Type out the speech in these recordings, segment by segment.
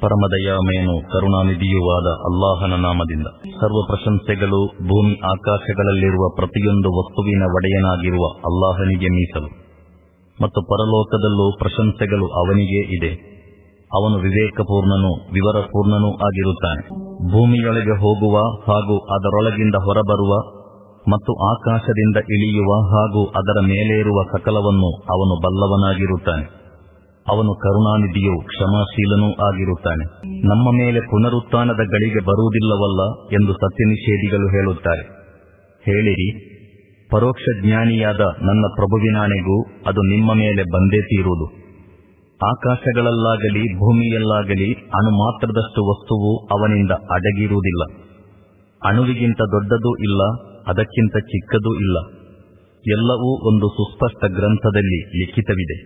ಪರಮದಯಾಮಯನು ಕರುಣಾನಿಧಿಯೂ ಆದ ಅಲ್ಲಾಹನ ನಾಮದಿಂದ ಸರ್ವ ಪ್ರಶಂಸೆಗಳು ಭೂಮಿ ಆಕಾಶಗಳಲ್ಲಿರುವ ಪ್ರತಿಯೊಂದು ವಸ್ತುವಿನ ಒಡೆಯನಾಗಿರುವ ಅಲ್ಲಾಹನಿಗೆ ಮೀಸಲು. ಮತ್ತು ಪರಲೋಕದಲ್ಲೂ ಪ್ರಶಂಸೆಗಳು ಅವನಿಗೇ ಇದೆ. ಅವನು ವಿವೇಕಪೂರ್ಣನೂ ವಿವರಪೂರ್ಣನೂ ಆಗಿರುತ್ತಾನೆ. ಭೂಮಿಯೊಳಗೆ ಹೋಗುವ ಹಾಗೂ ಅದರೊಳಗಿಂದ ಹೊರಬರುವ ಮತ್ತು ಆಕಾಶದಿಂದ ಇಳಿಯುವ ಹಾಗೂ ಅದರ ಮೇಲೇರುವ ಸಕಲವನ್ನು ಅವನು ಬಲ್ಲವನಾಗಿರುತ್ತಾನೆ. ಅವನು ಕರುಣಾನಿಧಿಯೂ ಕ್ಷಮಾಶೀಲನೂ ಆಗಿರುತ್ತಾನೆ. ನಮ್ಮ ಮೇಲೆ ಪುನರುತ್ಥಾನದ ಗಳಿಗೆ ಬರುವುದಿಲ್ಲವಲ್ಲ ಎಂದು ಸತ್ಯನಿಷೇಧಿಗಳು ಹೇಳುತ್ತಾರೆ. ಹೇಳಿರಿ, ಪರೋಕ್ಷ ಜ್ಞಾನಿಯಾದ ನನ್ನ ಪ್ರಭುವಿನಾಣೆಗೂ ಅದು ನಿಮ್ಮ ಮೇಲೆ ಬಂದೇ ತೀರುವುದು. ಆಕಾಶಗಳಲ್ಲಾಗಲಿ, ಭೂಮಿಯಲ್ಲಾಗಲಿ ಅಣು ಮಾತ್ರದಷ್ಟು ವಸ್ತುವು ಅವನಿಂದ ಅಡಗಿರುವುದಿಲ್ಲ. ಅಣುವಿಗಿಂತ ದೊಡ್ಡದೂ ಇಲ್ಲ ಅದಕ್ಕಿಂತ ಚಿಕ್ಕದೂ ಇಲ್ಲ. ಎಲ್ಲವೂ ಒಂದು ಸುಸ್ಪಷ್ಟ ಗ್ರಂಥದಲ್ಲಿ ಲಿಖಿತವಿದೆ.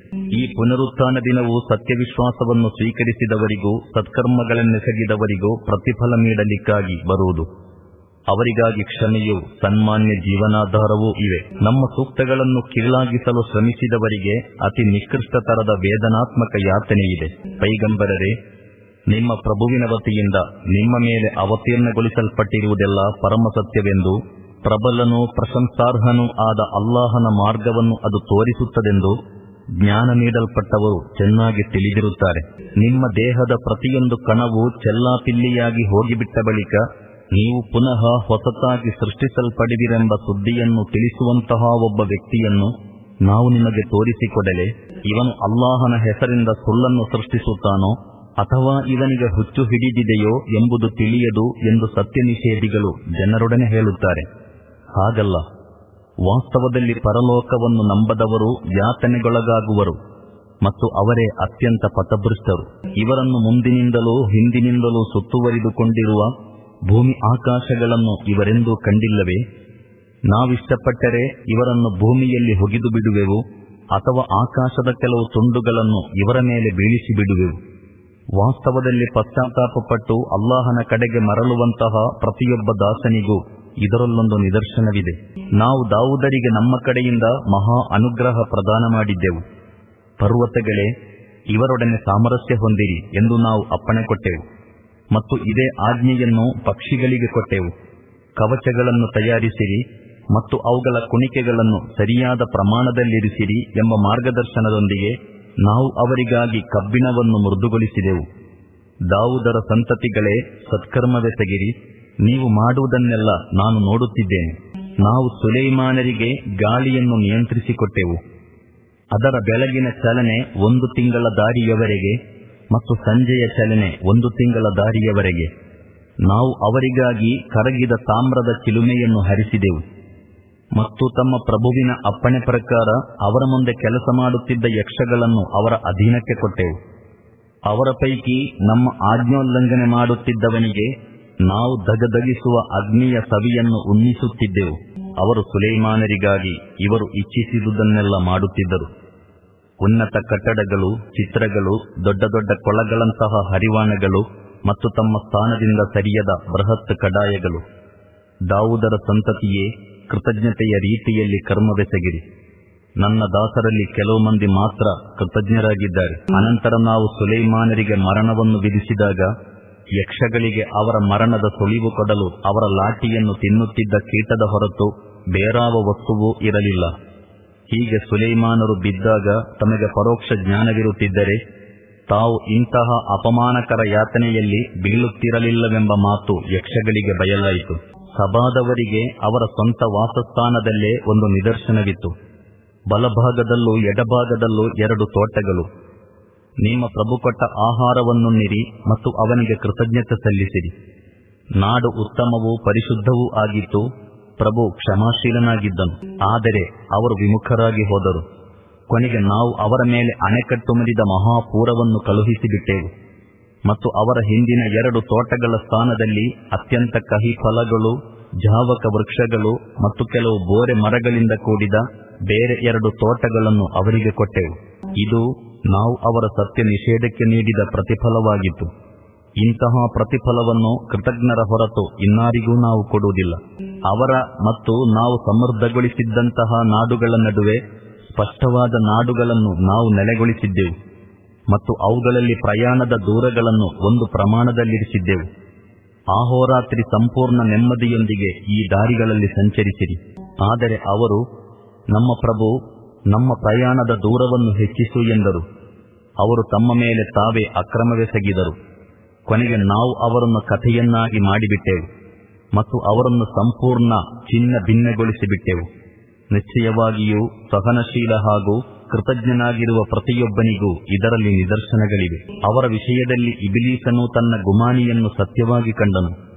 ಈ ಪುನರುತ್ಥಾನ ದಿನವು ಸತ್ಯವಿಶ್ವಾಸವನ್ನು ಸ್ವೀಕರಿಸಿದವರಿಗೂ, ಸತ್ಕರ್ಮಗಳನ್ನೆಸಗಿದವರಿಗೂ ಪ್ರತಿಫಲ ನೀಡಲಿಕ್ಕಾಗಿ ಬರುವುದು. ಅವರಿಗಾಗಿ ಕ್ಷಮೆಯೂ, ಸನ್ಮಾನ್ಯ ಜೀವನಾಧಾರವೂ ಇವೆ. ನಮ್ಮ ಸೂಕ್ತಗಳನ್ನು ಕೀಳಾಗಿಸಲು ಶ್ರಮಿಸಿದವರಿಗೆ ಅತಿ ನಿಕೃಷ್ಟ ತರದ ವೇದನಾತ್ಮಕ ಯಾತನೆಯಿದೆ. ಪೈಗಂಬರರೆ, ನಿಮ್ಮ ಪ್ರಭುವಿನ ವತಿಯಿಂದ ನಿಮ್ಮ ಮೇಲೆ ಅವತೀರ್ಣಗೊಳಿಸಲ್ಪಟ್ಟಿರುವುದೆಲ್ಲ ಪರಮಸತ್ಯವೆಂದು ಪ್ರಬಲನೂ ಪ್ರಶಂಸಾರ್ಹನೂ ಆದ ಅಲ್ಲಾಹನ ಮಾರ್ಗವನ್ನು ಅದು ತೋರಿಸುತ್ತದೆಂದು ಜ್ಞಾನ ನೀಡಲ್ಪಟ್ಟವರು ಚೆನ್ನಾಗಿ ತಿಳಿದಿರುತ್ತಾರೆ. ನಿಮ್ಮ ದೇಹದ ಪ್ರತಿಯೊಂದು ಕಣವು ಚೆಲ್ಲಾಪಿಲ್ಲಿಯಾಗಿ ಹೋಗಿಬಿಟ್ಟ ಬಳಿಕ ನೀವು ಪುನಃ ಹೊಸತಾಗಿ ಸೃಷ್ಟಿಸಲ್ಪಡಿದಿರೆಂಬ ಸುದ್ದಿಯನ್ನು ತಿಳಿಸುವಂತಹ ಒಬ್ಬ ವ್ಯಕ್ತಿಯನ್ನು ನಾವು ನಿಮಗೆ ತೋರಿಸಿಕೊಡಲೆ, ಇವನು ಅಲ್ಲಾಹನ ಹೆಸರಿಂದ ಸುಳ್ಳನ್ನು ಸೃಷ್ಟಿಸುತ್ತಾನೋ ಅಥವಾ ಇವನಿಗೆ ಹುಚ್ಚು ಹಿಡಿದಿದೆಯೋ ಎಂಬುದು ತಿಳಿಯದು ಎಂದು ಸತ್ಯ ನಿಷೇಧಿಗಳು ಜನರೊಡನೆ ಹೇಳುತ್ತಾರೆ. ಹಾಗಲ್ಲ. ವಾಸ್ತವದಲ್ಲಿ ಪರಲೋಕವನ್ನು ನಂಬದವರು ಯಾತನೆಗೊಳಗಾಗುವರು ಮತ್ತು ಅವರೇ ಅತ್ಯಂತ ಪಥಭೃಷ್ಟರು. ಇವರನ್ನು ಮುಂದಿನಿಂದಲೂ ಹಿಂದಿನಿಂದಲೂ ಸುತ್ತುವರಿದುಕೊಂಡಿರುವ ಭೂಮಿ ಆಕಾಶಗಳನ್ನು ಇವರೆಂದೂ ಕಂಡಿಲ್ಲವೇ? ನಾವಿಷ್ಟಪಟ್ಟರೆ ಇವರನ್ನು ಭೂಮಿಯಲ್ಲಿ ಹೊಗಿದು ಬಿಡುವೆವು ಅಥವಾ ಆಕಾಶದ ಕೆಲವು ತುಂಡುಗಳನ್ನು ಇವರ ಮೇಲೆ ಬೀಳಿಸಿ ಬಿಡುವೆವು. ವಾಸ್ತವದಲ್ಲಿ ಪಶ್ಚಾತ್ತಾಪಪಟ್ಟು ಅಲ್ಲಾಹನ ಕಡೆಗೆ ಮರಳುವಂತಹ ಪ್ರತಿಯೊಬ್ಬ ದಾಸನಿಗೂ ಇದರಲ್ಲೊಂದು ನಿದರ್ಶನವಿದೆ. ನಾವು ದಾವುದರಿಗೆ ನಮ್ಮ ಕಡೆಯಿಂದ ಮಹಾ ಅನುಗ್ರಹ ಪ್ರದಾನ ಮಾಡಿದ್ದೆವು. ಪರ್ವತಗಳೇ, ಇವರೊಡನೆ ಸಾಮರಸ್ಯ ಹೊಂದಿರಿ ಎಂದು ನಾವು ಅಪ್ಪಣೆ ಕೊಟ್ಟೆವು. ಮತ್ತು ಇದೇ ಆಜ್ಞೆಯನ್ನು ಪಕ್ಷಿಗಳಿಗೆ ಕೊಟ್ಟೆವು. ಕವಚಗಳನ್ನು ತಯಾರಿಸಿರಿ ಮತ್ತು ಅವುಗಳ ಕುಣಿಕೆಗಳನ್ನು ಸರಿಯಾದ ಪ್ರಮಾಣದಲ್ಲಿರಿಸಿರಿ ಎಂಬ ಮಾರ್ಗದರ್ಶನದೊಂದಿಗೆ ನಾವು ಅವರಿಗಾಗಿ ಕಬ್ಬಿಣವನ್ನು ಮೃದುಗೊಳಿಸಿದೆವು. ದಾವುದರ ಸಂತತಿಗಳೇ, ಸತ್ಕರ್ಮವೆಸಗಿರಿ. ನೀವು ಮಾಡುವುದನ್ನೆಲ್ಲ ನಾನು ನೋಡುತ್ತಿದ್ದೇನೆ. ನಾವು ಸುಲೈಮಾನರಿಗೆ ಗಾಳಿಯನ್ನು ನಿಯಂತ್ರಿಸಿಕೊಟ್ಟೆವು. ಅದರ ಬೆಳಗಿನ ಚಲನೆ ಒಂದು ತಿಂಗಳ ದಾರಿಯವರೆಗೆ ಮತ್ತು ಸಂಜೆಯ ಚಲನೆ ಒಂದು ತಿಂಗಳ ದಾರಿಯವರೆಗೆ. ನಾವು ಅವರಿಗಾಗಿ ಕರಗಿದ ತಾಮ್ರದ ಚಿಲುಮೆಯನ್ನು ಹರಿಸಿದೆವು. ಮತ್ತು ತಮ್ಮ ಪ್ರಭುವಿನ ಅಪ್ಪಣೆ ಪ್ರಕಾರ ಅವರ ಮುಂದೆ ಕೆಲಸ ಮಾಡುತ್ತಿದ್ದ ಯಕ್ಷಗಳನ್ನು ಅವರ ಅಧೀನಕ್ಕೆ ಕೊಟ್ಟೆವು. ಅವರ ಪೈಕಿ ನಮ್ಮ ಆಜ್ಞೋಲ್ಲಂಘನೆ ಮಾಡುತ್ತಿದ್ದವನಿಗೆ ನಾವು ದಗದಗಿಸುವ ಅಗ್ನಿಯ ಸವಿಯನ್ನು ಉನ್ನಿಸುತ್ತಿದ್ದೆವು. ಅವರು ಸುಲೈಮಾನರಿಗಾಗಿ ಇವರು ಇಚ್ಛಿಸಿದುದನ್ನೆಲ್ಲ ಮಾಡುತ್ತಿದ್ದರು. ಉನ್ನತ ಕಟ್ಟಡಗಳು, ಚಿತ್ರಗಳು, ದೊಡ್ಡ ದೊಡ್ಡ ಕೊಳಗಳಂತಹ ಹರಿವಾಣಗಳು ಮತ್ತು ತಮ್ಮ ಸ್ಥಾನದಿಂದ ಸರಿಯದ ಬೃಹತ್ ಕಡಾಯಗಳು ದಾವುದರ ಸಂತತಿಯೇ, ಕೃತಜ್ಞತೆಯ ರೀತಿಯಲ್ಲಿ ಕರ್ಮವೆಸಗಿರಿ. ನನ್ನ ದಾಸರಲ್ಲಿ ಕೆಲವು ಮಂದಿ ಮಾತ್ರ ಕೃತಜ್ಞರಾಗಿದ್ದಾರೆ. ಅನಂತರ ನಾವು ಸುಲೈಮಾನರಿಗೆ ಮರಣವನ್ನು ವಿಧಿಸಿದಾಗ ಯಕ್ಷಗಳಿಗೆ ಅವರ ಮರಣದ ಸುಳಿವು ಕೊಡಲು ಅವರ ಲಾಠಿಯನ್ನು ತಿನ್ನುತ್ತಿದ್ದ ಕೀಟದ ಹೊರತು ಬೇರಾವ ವಸ್ತುವೂ ಇರಲಿಲ್ಲ. ಹೀಗೆ ಸುಲೈಮಾನರು ಬಿದ್ದಾಗ ತಮಗೆ ಪರೋಕ್ಷ ಜ್ಞಾನವಿರುತ್ತಿದ್ದರೆ, ತಾವು ಇಂತಹ ಅಪಮಾನಕರ ಯಾತನೆಯಲ್ಲಿ ಬೀಳುತ್ತಿರಲಿಲ್ಲವೆಂಬ ಮಾತು ಯಕ್ಷಗಳಿಗೆ ಬಯಲಾಯಿತು. ಸಭಾದವರಿಗೆ ಅವರ ಸ್ವಂತ ವಾಸಸ್ಥಾನದಲ್ಲೇ ಒಂದು ನಿದರ್ಶನವಿತ್ತು. ಬಲಭಾಗದಲ್ಲೂ ಎಡಭಾಗದಲ್ಲೂ ಎರಡು ತೋಟಗಳು. ನಿಮ್ಮ ಪ್ರಭು ಕೊಟ್ಟ ಆಹಾರವನ್ನುಣ್ಣಿರಿ ಮತ್ತು ಅವನಿಗೆ ಕೃತಜ್ಞತೆ ಸಲ್ಲಿಸಿರಿ. ನಾಡು ಉತ್ತಮವೂ ಪರಿಶುದ್ಧವೂ ಆಗಿತ್ತು, ಪ್ರಭು ಕ್ಷಮಾಶೀಲನಾಗಿದ್ದನು. ಆದರೆ ಅವರು ವಿಮುಖರಾಗಿ ಹೋದರು. ಕೊನೆಗೆ ನಾವು ಅವರ ಮೇಲೆ ಅಣೆಕಟ್ಟು ಮುರಿದ ಮಹಾಪೂರವನ್ನು ಕಳುಹಿಸಿಬಿಟ್ಟೆವು. ಮತ್ತು ಅವರ ಹಿಂದಿನ ಎರಡು ತೋಟಗಳ ಸ್ಥಾನದಲ್ಲಿ ಅತ್ಯಂತ ಕಹಿ ಫಲಗಳು ಜಾವಕ ವೃಕ್ಷಗಳು ಮತ್ತು ಕೆಲವು ಬೋರೆ ಮರಗಳಿಂದ ಕೂಡಿದ ಬೇರೆ ಎರಡು ತೋಟಗಳನ್ನು ಅವರಿಗೆ ಕೊಟ್ಟೆವು. ಇದು ನಾವು ಅವರ ಸತ್ಯ ನಿಷೇಧಕ್ಕೆ ನೀಡಿದ ಪ್ರತಿಫಲವಾಗಿತ್ತು. ಇಂತಹ ಪ್ರತಿಫಲವನ್ನು ಕೃತಜ್ಞರ ಹೊರತು ಇನ್ನಾರಿಗೂ ನಾವು ಕೊಡುವುದಿಲ್ಲ. ಅವರ ಮತ್ತು ನಾವು ಸಮೃದ್ಧಗೊಳಿಸಿದ್ದಂತಹ ನಾಡುಗಳ ನಡುವೆ ಸ್ಪಷ್ಟವಾದ ನಾಡುಗಳನ್ನು ನಾವು ನೆಲೆಗೊಳಿಸಿದ್ದೆವು ಮತ್ತು ಅವುಗಳಲ್ಲಿ ಪ್ರಯಾಣದ ದೂರಗಳನ್ನು ಒಂದು ಪ್ರಮಾಣದಲ್ಲಿರಿಸಿದ್ದೆವು. ಆಹೋರಾತ್ರಿ ಸಂಪೂರ್ಣ ನೆಮ್ಮದಿಯೊಂದಿಗೆ ಈ ದಾರಿಗಳಲ್ಲಿ ಸಂಚರಿಸಿರಿ. ಆದರೆ ಅವರು, ನಮ್ಮ ಪ್ರಭು ನಮ್ಮ ಪ್ರಯಾಣದ ದೂರವನ್ನು ಹೆಚ್ಚಿಸು ಎಂದರು. ಅವರು ತಮ್ಮ ಮೇಲೆ ತಾವೇ ಅಕ್ರಮವೆಸಗಿದರು ಕೊನೆಗೆ ನಾವು ಅವರನ್ನು ಕಥೆಯನ್ನಾಗಿ ಮಾಡಿಬಿಟ್ಟೆವು ಮತ್ತು ಅವರನ್ನು ಸಂಪೂರ್ಣ ಚಿನ್ನ ಭಿನ್ನಗೊಳಿಸಿಬಿಟ್ಟೆವು. ನಿಶ್ಚಯವಾಗಿಯೂ ಸಹನಶೀಲ ಹಾಗೂ ಕೃತಜ್ಞನಾಗಿರುವ ಪ್ರತಿಯೊಬ್ಬನಿಗೂ ಇದರಲ್ಲಿ ನಿದರ್ಶನಗಳಿವೆ. ಅವರ ವಿಷಯದಲ್ಲಿ ಇಬಿಲೀಸನು ತನ್ನ ಗುಮಾನಿಯನ್ನು ಸತ್ಯವಾಗಿ ಕಂಡನು.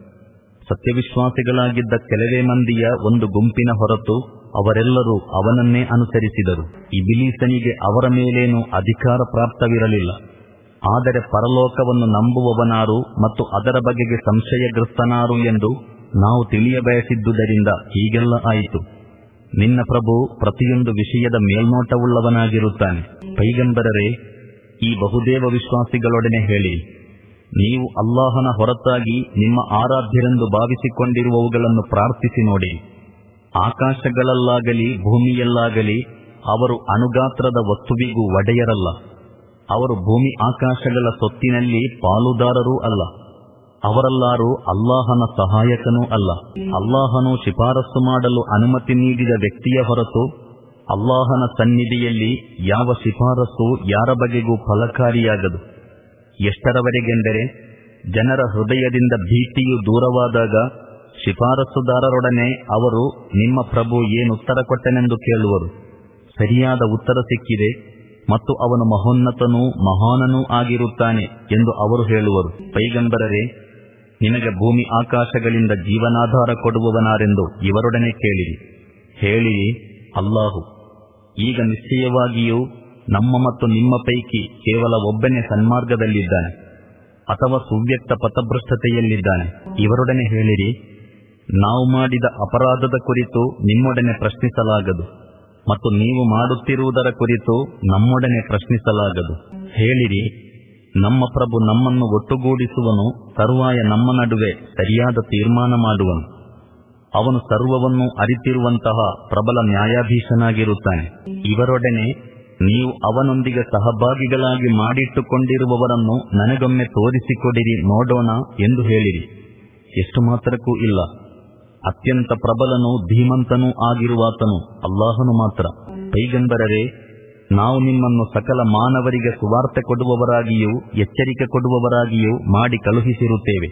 ಸತ್ಯವಿಶ್ವಾಸಿಗಳಾಗಿದ್ದ ಕೆಲವೇ ಮಂದಿಯ ಒಂದು ಗುಂಪಿನ ಹೊರತು ಅವರೆಲ್ಲರೂ ಅವನನ್ನೇ ಅನುಸರಿಸಿದರು. ಇಬಿಲೀಸನಿಗೆ ಅವರ ಮೇಲೇನೂ ಅಧಿಕಾರ ಪ್ರಾಪ್ತವಿರಲಿಲ್ಲ. ಆದರೆ ಪರಲೋಕವನ್ನು ನಂಬುವವನಾರು ಮತ್ತು ಅದರ ಬಗೆಗೆ ಸಂಶಯಗ್ರಸ್ತನಾರು ಎಂದು ನಾವು ತಿಳಿಯಬಯಸಿದ್ದುದರಿಂದ ಹೀಗೆಲ್ಲ ಆಯಿತು. ನಿನ್ನ ಪ್ರಭು ಪ್ರತಿಯೊಂದು ವಿಷಯದ ಮೇಲ್ನೋಟವುಳ್ಳವನಾಗಿರುತ್ತಾನೆ. ಪೈಗಂಬರರೇ, ಈ ಬಹುದೇವ ವಿಶ್ವಾಸಿಗಳೊಡನೆ ಹೇಳಿ. ನೀವು ಅಲ್ಲಾಹನ ಹೊರತಾಗಿ ನಿಮ್ಮ ಆರಾಧ್ಯರೆಂದು ಭಾವಿಸಿಕೊಂಡಿರುವವುಗಳನ್ನು ಪ್ರಾರ್ಥಿಸಿ ನೋಡಿ. ಆಕಾಶಗಳಲ್ಲಾಗಲಿ, ಭೂಮಿಯಲ್ಲಾಗಲಿ ಅವರು ಅಣುಗಾತ್ರದ ವಸ್ತುವಿಗೂ ಒಡೆಯರಲ್ಲ. ಅವರು ಭೂಮಿ ಆಕಾಶಗಳ ಸೊತ್ತಿನಲ್ಲಿ ಪಾಲುದಾರರೂ ಅಲ್ಲ. ಅವರಲ್ಲಾರು ಅಲ್ಲಾಹನ ಸಹಾಯಕನೂ ಅಲ್ಲ. ಅಲ್ಲಾಹನು ಶಿಫಾರಸು ಮಾಡಲು ಅನುಮತಿ ನೀಡಿದ ವ್ಯಕ್ತಿಯ ಹೊರತು ಅಲ್ಲಾಹನ ಸನ್ನಿಧಿಯಲ್ಲಿ ಯಾವ ಶಿಫಾರಸ್ಸು ಯಾರ ಬಗೆಗೂ ಫಲಕಾರಿಯಾಗದು. ಎಷ್ಟರವರೆಗೆಂದರೆ ಜನರ ಹೃದಯದಿಂದ ಭೀತಿಯು ದೂರವಾದಾಗ ಶಿಫಾರಸ್ಸುದಾರರೊಡನೆ ಅವರು, ನಿಮ್ಮ ಪ್ರಭು ಏನುತ್ತರ ಕೊಟ್ಟನೆಂದು ಕೇಳುವರು. ಸರಿಯಾದ ಉತ್ತರ ಸಿಕ್ಕಿದೆ ಮತ್ತು ಅವನು ಮಹೋನ್ನತನೂ ಮಹಾನನೂ ಆಗಿರುತ್ತಾನೆ ಎಂದು ಅವರು ಹೇಳುವರು. ಪೈಗಂಬರರೇ, ನಿನಗೆ ಭೂಮಿ ಆಕಾಶಗಳಿಂದ ಜೀವನಾಧಾರ ಕೊಡುವವನಾರೆಂದು ಇವರೊಡನೆ ಕೇಳಿರಿ. ಹೇಳಿರಿ ಅಲ್ಲಾಹು, ಈಗ ನಿಶ್ಚಯವಾಗಿಯೂ ನಮ್ಮ ಮತ್ತು ನಿಮ್ಮ ಪೈಕಿ ಕೇವಲ ಒಬ್ಬನೇ ಸನ್ಮಾರ್ಗದಲ್ಲಿದ್ದಾನೆ, ಅಥವಾ ಸುವ್ಯಕ್ತ ಪಥಭ್ರಷ್ಟತೆಯಲ್ಲಿದ್ದಾನೆ. ಇವರೊಡನೆ ಹೇಳಿರಿ ನಾವು ಮಾಡಿದ ಅಪರಾಧದ ಕುರಿತು ನಿಮ್ಮೊಡನೆ ಪ್ರಶ್ನಿಸಲಾಗದು ಮತ್ತು ನೀವು ಮಾಡುತ್ತಿರುವುದರ ಕುರಿತು ನಮ್ಮೊಡನೆ ಪ್ರಶ್ನಿಸಲಾಗದು. ಹೇಳಿರಿ, ನಮ್ಮ ಪ್ರಭು ನಮ್ಮನ್ನು ಒಟ್ಟುಗೂಡಿಸುವನು ತರುವಾಯ ನಮ್ಮ ನಡುವೆ ಸರಿಯಾದ ತೀರ್ಮಾನ ಮಾಡುವನು. ಅವನು ಸರ್ವವನ್ನು ಅರಿತಿರುವಂತಹ ಪ್ರಬಲ ನ್ಯಾಯಾಧೀಶನಾಗಿರುತ್ತಾನೆ. ಇವರೊಡನೆ ನೀವು ಅವನೊಂದಿಗೆ ಸಹಭಾಗಿಗಳಾಗಿ ಮಾಡಿಟ್ಟುಕೊಂಡಿರುವವರನ್ನು ನನಗೊಮ್ಮೆ ತೋರಿಸಿಕೊಡಿರಿ ನೋಡೋಣ ಎಂದು ಹೇಳಿರಿ. ಎಷ್ಟು ಮಾತ್ರಕ್ಕೂ ಇಲ್ಲ. ಅತ್ಯಂತ ಪ್ರಬಲನೂ ಧೀಮಂತನೂ ಆಗಿರುವಾತನು ಅಲ್ಲಾಹನು ಮಾತ್ರ. ಪೈಗಂಬರರೇ, ನಾವು ನಿಮ್ಮನ್ನು ಸಕಲ ಮಾನವರಿಗೆ ಸುವಾರ್ತೆ ಕೊಡುವವರಾಗಿಯೂ ಎಚ್ಚರಿಕೆ ಕೊಡುವವರಾಗಿಯೂ ಮಾಡಿ ಕಳುಹಿಸಿರುತ್ತೇವೆ.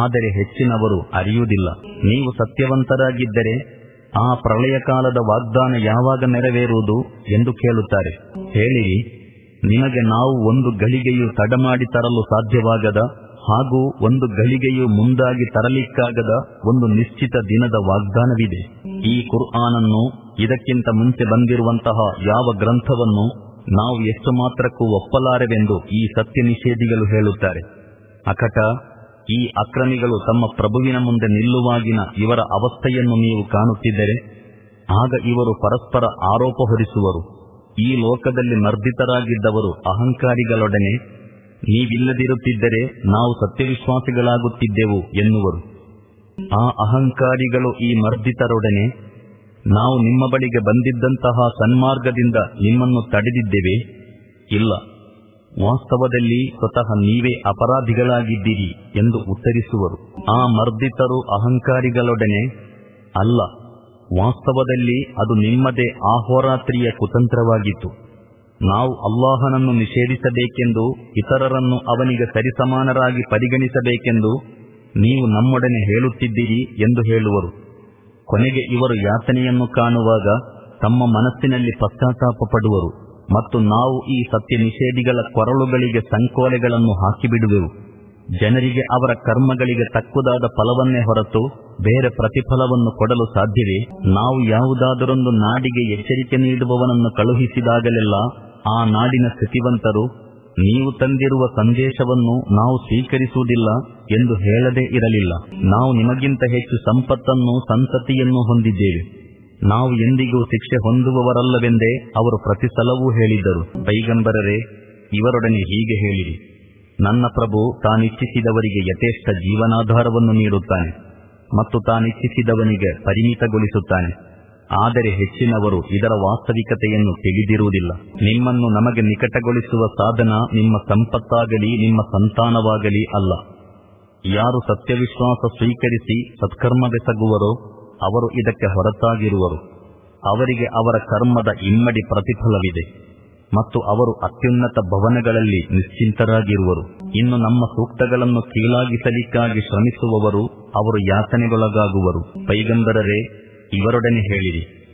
ಆದರೆ ಹೆಚ್ಚಿನವರು ಅರಿಯುವುದಿಲ್ಲ. ನೀವು ಸತ್ಯವಂತರಾಗಿದ್ದರೆ ಆ ಪ್ರಳಯ ಕಾಲದ ವಾಗ್ದಾನ ಯಾವಾಗ ನೆರವೇರುವುದು ಎಂದು ಕೇಳುತ್ತಾರೆ. ಹೇಳಿರಿ, ನಿಮಗೆ ನಾವು ಒಂದು ಗಳಿಗೆಯೂ ತಡಮಾಡಿ ತರಲು ಸಾಧ್ಯವಾಗದ ಹಾಗೂ ಒಂದು ಗಳಿಗೆಯು ಮುಂದಾಗಿ ತರಲಿಕ್ಕಾಗದ ಒಂದು ನಿಶ್ಚಿತ ದಿನದ ವಾಗ್ದಾನವಿದೆ. ಈ ಕುರ್ಆನನ್ನು ಇದಕ್ಕಿಂತ ಮುಂಚೆ ಬಂದಿರುವಂತಹ ಯಾವ ಗ್ರಂಥವನ್ನು ನಾವು ಎಷ್ಟು ಮಾತ್ರಕ್ಕೂ ಒಪ್ಪಲಾರೆವೆಂದು ಈ ಸತ್ಯ ನಿಷೇಧಿಗಳು ಹೇಳುತ್ತಾರೆ. ಅಕಟ ಈ ಅಕ್ರಮಿಗಳು ತಮ್ಮ ಪ್ರಭುವಿನ ಮುಂದೆ ನಿಲ್ಲುವಾಗಿನ ಇವರ ಅವಸ್ಥೆಯನ್ನು ನೀವು ಕಾಣುತ್ತಿದ್ದರೆ, ಆಗ ಇವರು ಪರಸ್ಪರ ಆರೋಪ ಹೊರಿಸುವರು. ಈ ಲೋಕದಲ್ಲಿ ಮರ್ದಿತರಾಗಿದ್ದವರು ಅಹಂಕಾರಿಗಳೊಡನೆ ನೀವಿಲ್ಲದಿರುತ್ತಿದ್ದರೆ ನಾವು ಸತ್ಯವಿಶ್ವಾಸಿಗಳಾಗುತ್ತಿದ್ದೆವು ಎನ್ನುವರು. ಆ ಅಹಂಕಾರಿಗಳು ಈ ಮರ್ದಿತರೊಡನೆ, ನಾವು ನಿಮ್ಮ ಬಳಿಗೆ ಬಂದಿದ್ದಂತಹ ಸನ್ಮಾರ್ಗದಿಂದ ನಿಮ್ಮನ್ನು ತಡೆದಿದ್ದೇವೆ? ಇಲ್ಲ. ವಾಸ್ತವದಲ್ಲಿ ಸ್ವತಃ ನೀವೇ ಅಪರಾಧಿಗಳಾಗಿದ್ದೀರಿ ಎಂದು ಉತ್ತರಿಸುವರು. ಆ ಮರ್ದಿತರು ಅಹಂಕಾರಿಗಳೊಡನೆ, ಅಲ್ಲ. ವಾಸ್ತವದಲ್ಲಿ ಅದು ನಿಮ್ಮದೇ ಆಹೋರಾತ್ರಿಯ ಕುತಂತ್ರವಾಗಿತ್ತು. ನಾವು ಅಲ್ಲಾಹನನ್ನು ನಿಷೇಧಿಸಬೇಕೆಂದು, ಇತರರನ್ನು ಅವನಿಗೆ ಸರಿಸಮಾನರಾಗಿ ಪರಿಗಣಿಸಬೇಕೆಂದು ನೀವು ನಮ್ಮೊಡನೆ ಹೇಳುತ್ತಿದ್ದೀರಿ ಎಂದು ಹೇಳುವರು. ಕೊನೆಗೆ ಇವರು ಯಾತನೆಯನ್ನು ಕಾಣುವಾಗ ತಮ್ಮ ಮನಸ್ಸಿನಲ್ಲಿ ಪಶ್ಚಾತ್ತಾಪ ಮತ್ತು ನಾವು ಈ ಸತ್ಯ ನಿಷೇಧಿಗಳ ಕೊರಳುಗಳಿಗೆ ಸಂಕೋಲೆಗಳನ್ನು ಹಾಕಿಬಿಡುವೆವು. ಜನರಿಗೆ ಅವರ ಕರ್ಮಗಳಿಗೆ ತಕ್ಕುದಾದ ಫಲವನ್ನೇ ಹೊರತು ಬೇರೆ ಪ್ರತಿಫಲವನ್ನು ಕೊಡಲು ಸಾಧ್ಯವೇ? ನಾವು ಯಾವುದಾದರೊಂದು ನಾಡಿಗೆ ಎಚ್ಚರಿಕೆ ನೀಡುವವನನ್ನು ಕಳುಹಿಸಿದಾಗಲೆಲ್ಲ ಆ ನಾಡಿನ ಸ್ಥಿತಿವಂತರು, ನೀವು ತಂದಿರುವ ಸಂದೇಶವನ್ನು ನಾವು ಸ್ವೀಕರಿಸುವುದಿಲ್ಲ ಎಂದು ಹೇಳದೇ ಇರಲಿಲ್ಲ. ನಾವು ನಿಮಗಿಂತ ಹೆಚ್ಚು ಸಂಪತ್ತನ್ನು, ಸಂತತಿಯನ್ನು ಹೊಂದಿದ್ದೇವೆ. ನಾವು ಎಂದಿಗೂ ಶಿಕ್ಷೆ ಹೊಂದುವವರಲ್ಲವೆಂದೇ ಅವರು ಪ್ರತಿ ಸಲವೂ ಹೇಳಿದ್ದರು. ಬೈಗಂಬರರೇ ಇವರೊಡನೆ ಹೀಗೆ ಹೇಳಿರಿ. ನನ್ನ ಪ್ರಭು ತಾನಿಚ್ಛಿಸಿದವರಿಗೆ ಯಥೇಷ್ಟ ಜೀವನಾಧಾರವನ್ನು ನೀಡುತ್ತಾನೆ ಮತ್ತು ತಾನಿಚ್ಛಿಸಿದವನಿಗೆ ಪರಿಮಿತಗೊಳಿಸುತ್ತಾನೆ. ಆದರೆ ಹೆಚ್ಚಿನವರು ಇದರ ವಾಸ್ತವಿಕತೆಯನ್ನು ತಿಳಿದಿರುವುದಿಲ್ಲ. ನಿಮ್ಮನ್ನು ನಮಗೆ ನಿಕಟಗೊಳಿಸುವ ಸಾಧನ ನಿಮ್ಮ ಸಂಪತ್ತಾಗಲಿ, ನಿಮ್ಮ ಸಂತಾನವಾಗಲಿ ಅಲ್ಲ. ಯಾರು ಸತ್ಯವಿಶ್ವಾಸ ಸ್ವೀಕರಿಸಿ ಸತ್ಕರ್ಮವೆಸಗುವರೋ ಅವರು ಇದಕ್ಕೆ ಹೊರತಾಗಿರುವರು. ಅವರಿಗೆ ಅವರ ಕರ್ಮದ ಇಮ್ಮಡಿ ಪ್ರತಿಫಲವಿದೆ. ಮತ್ತು ಅವರು ಅತ್ಯುನ್ನತ ಭವನಗಳಲ್ಲಿ ನಿಶ್ಚಿಂತರಾಗಿರುವರು. ಇನ್ನು ನಮ್ಮ ಸೂಕ್ತಗಳನ್ನು ಕೀಳಾಗಿಸಲಿಕ್ಕಾಗಿ ಶ್ರಮಿಸುವವರು, ಅವರು ಯಾತನೆಗೊಳಗಾಗುವರು. ಪೈಗಂಬರರೇ ಇವರೊಡನೆ ಹೇಳಿರಿ.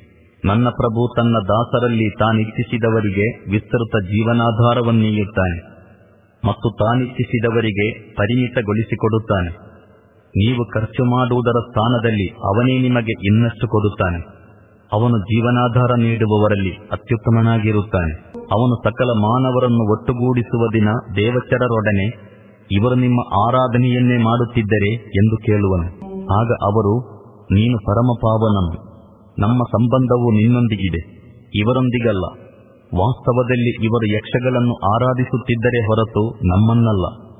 ನನ್ನ ಪ್ರಭು ತನ್ನ ದಾಸರಲ್ಲಿ ತಾನಿಚ್ಛಿಸಿದವರಿಗೆ ವಿಸ್ತೃತ ಜೀವನಾಧಾರವನ್ನು ನೀಡುತ್ತಾನೆ ಮತ್ತು ತಾನಿಚ್ಛಿಸಿದವರಿಗೆ ಪರಿಮಿತಗೊಳಿಸಿಕೊಡುತ್ತಾನೆ ನೀವು ಖರ್ಚು ಮಾಡುವುದರ ಸ್ಥಾನದಲ್ಲಿ ಅವನೇ ನಿಮಗೆ ಇನ್ನಷ್ಟು ಕೊಡುತ್ತಾನೆ. ಅವನು ಜೀವನಾಧಾರ ನೀಡುವವರಲ್ಲಿ ಅತ್ಯುತ್ತಮನಾಗಿರುತ್ತಾನೆ. ಅವನು ಸಕಲ ಮಾನವರನ್ನು ಒಟ್ಟುಗೂಡಿಸುವ ದಿನ ದೇವಚರರೊಡನೆ ಇವರು ನಿಮ್ಮ ಆರಾಧನೆಯನ್ನೇ ಮಾಡುತ್ತಿದ್ದರೆ ಎಂದು ಕೇಳುವನು. ಆಗ ಅವರು ನೀನು ಪರಮಪಾವನನು. ನಮ್ಮ ಸಂಬಂಧವು ನಿನ್ನೊಂದಿಗಿದೆ. ಇವರೊಂದಿಗಲ್ಲ. ವಾಸ್ತವದಲ್ಲಿ ಇವರು ಯಕ್ಷಗಳನ್ನು ಆರಾಧಿಸುತ್ತಿದ್ದರೆ ಹೊರತು ನಮ್ಮನ್ನಲ್ಲ.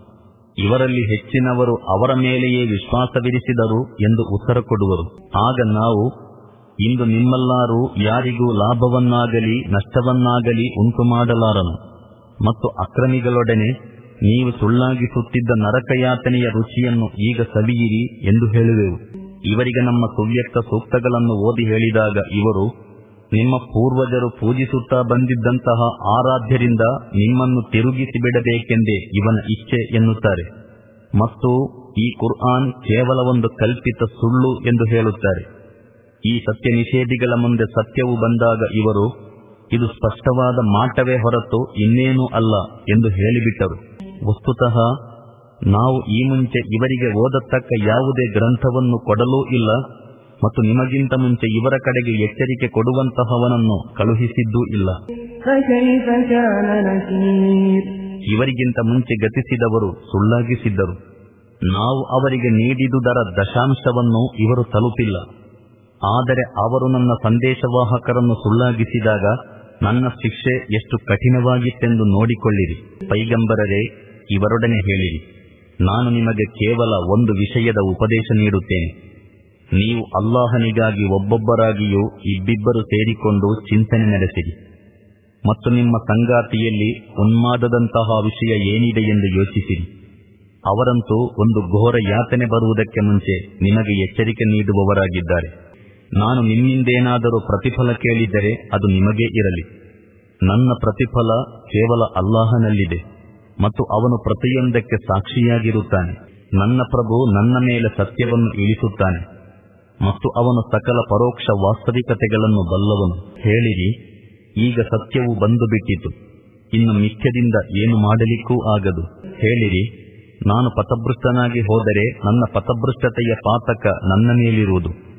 ಇವರಲ್ಲಿ ಹೆಚ್ಚಿನವರು ಅವರ ಮೇಲೆಯೇ ವಿಶ್ವಾಸವಿರಿಸಿದರು ಎಂದು ಉತ್ತರ ಕೊಡುವರು. ಆಗ ನಾವು, ಇಂದು ನಿಮ್ಮಲ್ಲಾರೂ ಯಾರಿಗೂ ಲಾಭವನ್ನಾಗಲಿ ನಷ್ಟವನ್ನಾಗಲಿ ಉಂಟು ಮಾಡಲಾರನು ಮತ್ತು ಅಕ್ರಮಿಗಳೊಡನೆ ನೀವು ಸುಳ್ಳಾಗಿಸುತ್ತಿದ್ದ ನರಕಯಾತನೆಯ ರುಚಿಯನ್ನು ಈಗ ಸವಿಯಿರಿ ಎಂದು ಹೇಳುವೆವು. ಇವರಿಗೆ ನಮ್ಮ ಸುವ್ಯಕ್ತ ಸೂಕ್ತಗಳನ್ನು ಓದಿ ಹೇಳಿದಾಗ ಇವರು, ನಿಮ್ಮ ಪೂರ್ವಜರು ಪೂಜಿಸುತ್ತಾ ಬಂದಿದ್ದಂತಹ ಆರಾಧ್ಯರಿಂದ ನಿಮ್ಮನ್ನು ತಿರುಗಿಸಿ ಬಿಡಬೇಕೆಂದೇ ಇವನ ಇಚ್ಛೆ ಎನ್ನುತ್ತಾರೆ. ಮತ್ತು ಈ ಕುರ್ಆನ್ ಕೇವಲ ಒಂದು ಕಲ್ಪಿತ ಸುಳ್ಳು ಎಂದು ಹೇಳುತ್ತಾರೆ. ಈ ಸತ್ಯ ನಿಷೇಧಿಗಳ ಮುಂದೆ ಸತ್ಯವು ಬಂದಾಗ ಇವರು, ಇದು ಸ್ಪಷ್ಟವಾದ ಮಾಟವೇ ಹೊರತು ಇನ್ನೇನೂ ಅಲ್ಲ ಎಂದು ಹೇಳಿಬಿಟ್ಟರು. ವಸ್ತುತಃ ನಾವು ಈ ಮುಂಚೆ ಇವರಿಗೆ ಓದತಕ್ಕ ಯಾವುದೇ ಗ್ರಂಥವನ್ನು ಕೊಡಲೂ ಇಲ್ಲ ಮತ್ತು ನಿಮಗಿಂತ ಮುಂಚೆ ಇವರ ಕಡೆಗೆ ಎಚ್ಚರಿಕೆ ಕೊಡುವಂತಹವನನ್ನು ಕಳುಹಿಸಿದ್ದೂ ಇಲ್ಲ. ಇವರಿಗಿಂತ ಮುಂಚೆ ಗತಿಸಿದವರು ಸುಳ್ಳಾಗಿಸಿದ್ದರು. ನಾವು ಅವರಿಗೆ ನೀಡಿದುದರ ದಶಾಂಶವನ್ನು ಇವರು ತಲುಪಿಲ್ಲ. ಆದರೆ ಅವರು ನನ್ನ ಸಂದೇಶವಾಹಕರನ್ನು ಸುಳ್ಳಾಗಿಸಿದಾಗ ನನ್ನ ಶಿಕ್ಷೆ ಎಷ್ಟು ಕಠಿಣವಾಗಿತ್ತೆಂದು ನೋಡಿಕೊಳ್ಳಿರಿ. ಪೈಗಂಬರರೇ, ಇವರೊಡನೆ ಹೇಳಿರಿ. ನಾನು ನಿಮಗೆ ಕೇವಲ ಒಂದು ವಿಷಯದ ಉಪದೇಶ ನೀಡುತ್ತೇನೆ. ನೀವು ಅಲ್ಲಾಹನಿಗಾಗಿ ಒಬ್ಬೊಬ್ಬರಾಗಿಯೂ ಇಬ್ಬಿಬ್ಬರು ಸೇರಿಕೊಂಡು ಚಿಂತನೆ ನಡೆಸಿರಿ. ಮತ್ತು ನಿಮ್ಮ ಸಂಗಾತಿಯಲ್ಲಿ ಉನ್ಮಾದದಂತಹ ವಿಷಯ ಏನಿದೆ ಎಂದು ಯೋಚಿಸಿರಿ. ಅವರಂತೂ ಒಂದು ಘೋರ ಯಾತನೆ ಬರುವುದಕ್ಕೆ ಮುಂಚೆ ನಿಮಗೆ ಎಚ್ಚರಿಕೆ ನೀಡುವವರಾಗಿದ್ದಾರೆ. ನಾನು ನಿಮ್ಮಿಂದೇನಾದರೂ ಪ್ರತಿಫಲ ಕೇಳಿದರೆ ಅದು ನಿಮಗೇ ಇರಲಿ. ನನ್ನ ಪ್ರತಿಫಲ ಕೇವಲ ಅಲ್ಲಾಹನಲ್ಲಿದೆ. ಮತ್ತು ಅವನು ಪ್ರತಿಯೊಂದಕ್ಕೆ ಸಾಕ್ಷಿಯಾಗಿರುತ್ತಾನೆ. ನನ್ನ ಪ್ರಭು ನನ್ನ ಮೇಲೆ ಸತ್ಯವನ್ನು ಇಳಿಸುತ್ತಾನೆ ಮತ್ತು ಅವನು ಸಕಲ ಪರೋಕ್ಷ ವಾಸ್ತವಿಕತೆಗಳನ್ನು ಬಲ್ಲವನು. ಹೇಳಿರಿ, ಈಗ ಸತ್ಯವು ಬಂದು ಬಿಟ್ಟಿತು ಇನ್ನು ಮಿಥ್ಯದಿಂದ ಏನು ಮಾಡಲಿಕ್ಕೂ ಆಗದು. ಹೇಳಿರಿ, ನಾನು ಪಥಭೃಷ್ಟನಾಗಿ ಹೋದರೆ ನನ್ನ ಪಥಭೃಷ್ಟತೆಯ ಪಾತಕ ನನ್ನ ಮೇಲಿರುವುದು.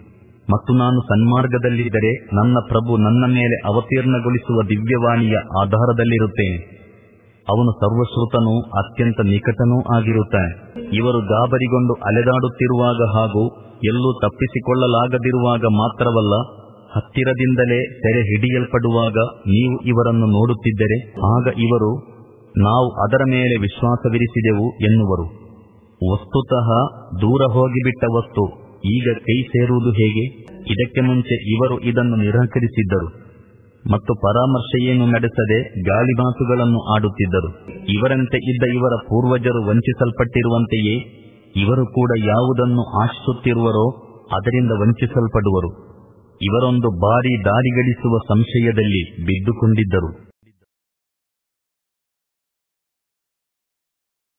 ಮತ್ತು ನಾನು ಸನ್ಮಾರ್ಗದಲ್ಲಿದ್ದರೆ ನನ್ನ ಪ್ರಭು ನನ್ನ ಮೇಲೆ ಅವತೀರ್ಣಗೊಳಿಸುವ ದಿವ್ಯವಾಣಿಯ ಆಧಾರದಲ್ಲಿರುತ್ತೇನೆ. ಅವನು ಸರ್ವಶ್ರುತನೂ ಅತ್ಯಂತ ನಿಕಟನೂ ಆಗಿರುತ್ತಾನೆ. ಇವರು ಗಾಬರಿಗೊಂಡು ಅಲೆದಾಡುತ್ತಿರುವಾಗ ಹಾಗೂ ಎಲ್ಲೂ ತಪ್ಪಿಸಿಕೊಳ್ಳಲಾಗದಿರುವಾಗ ಮಾತ್ರವಲ್ಲ, ಹತ್ತಿರದಿಂದಲೇ ತೆರೆ ಹಿಡಿಯಲ್ಪಡುವಾಗ ನೀವು ಇವರನ್ನು ನೋಡುತ್ತಿದ್ದರೆ, ಆಗ ಇವರು, ನಾವು ಅದರ ಮೇಲೆ ವಿಶ್ವಾಸವಿರಿಸಿದೆವು ಎನ್ನುವರು. ವಸ್ತುತಃ ದೂರ ಹೋಗಿಬಿಟ್ಟ ವಸ್ತು, ಈಗ ಕೈ ಸೇರುವುದು ಹೇಗೆ? ಇದಕ್ಕೆ ಮುಂಚೆ ಇವರು ಇದನ್ನು ನಿರಾಕರಿಸಿದ್ದರು. ಮತ್ತು ಪರಾಮರ್ಶೆಯನ್ನು ನಡೆಸದೆ ಗಾಳಿ ಮಾತುಗಳನ್ನು ಆಡುತ್ತಿದ್ದರು. ಇವರಂತೆ ಇದ್ದ ಇವರ ಪೂರ್ವಜರು ವಂಚಿಸಲ್ಪಟ್ಟಿರುವಂತೆಯೇ ಇವರು ಕೂಡ ಯಾವುದನ್ನು ಆಶಿಸುತ್ತಿರುವರೋ ಅದರಿಂದ ವಂಚಿಸಲ್ಪಡುವರು. ಇವರೊಂದು ಬಾರಿ ದಾರಿಗಳಿಸುವ ಸಂಶಯದಲ್ಲಿ ಬಿದ್ದುಕೊಂಡಿದ್ದರು.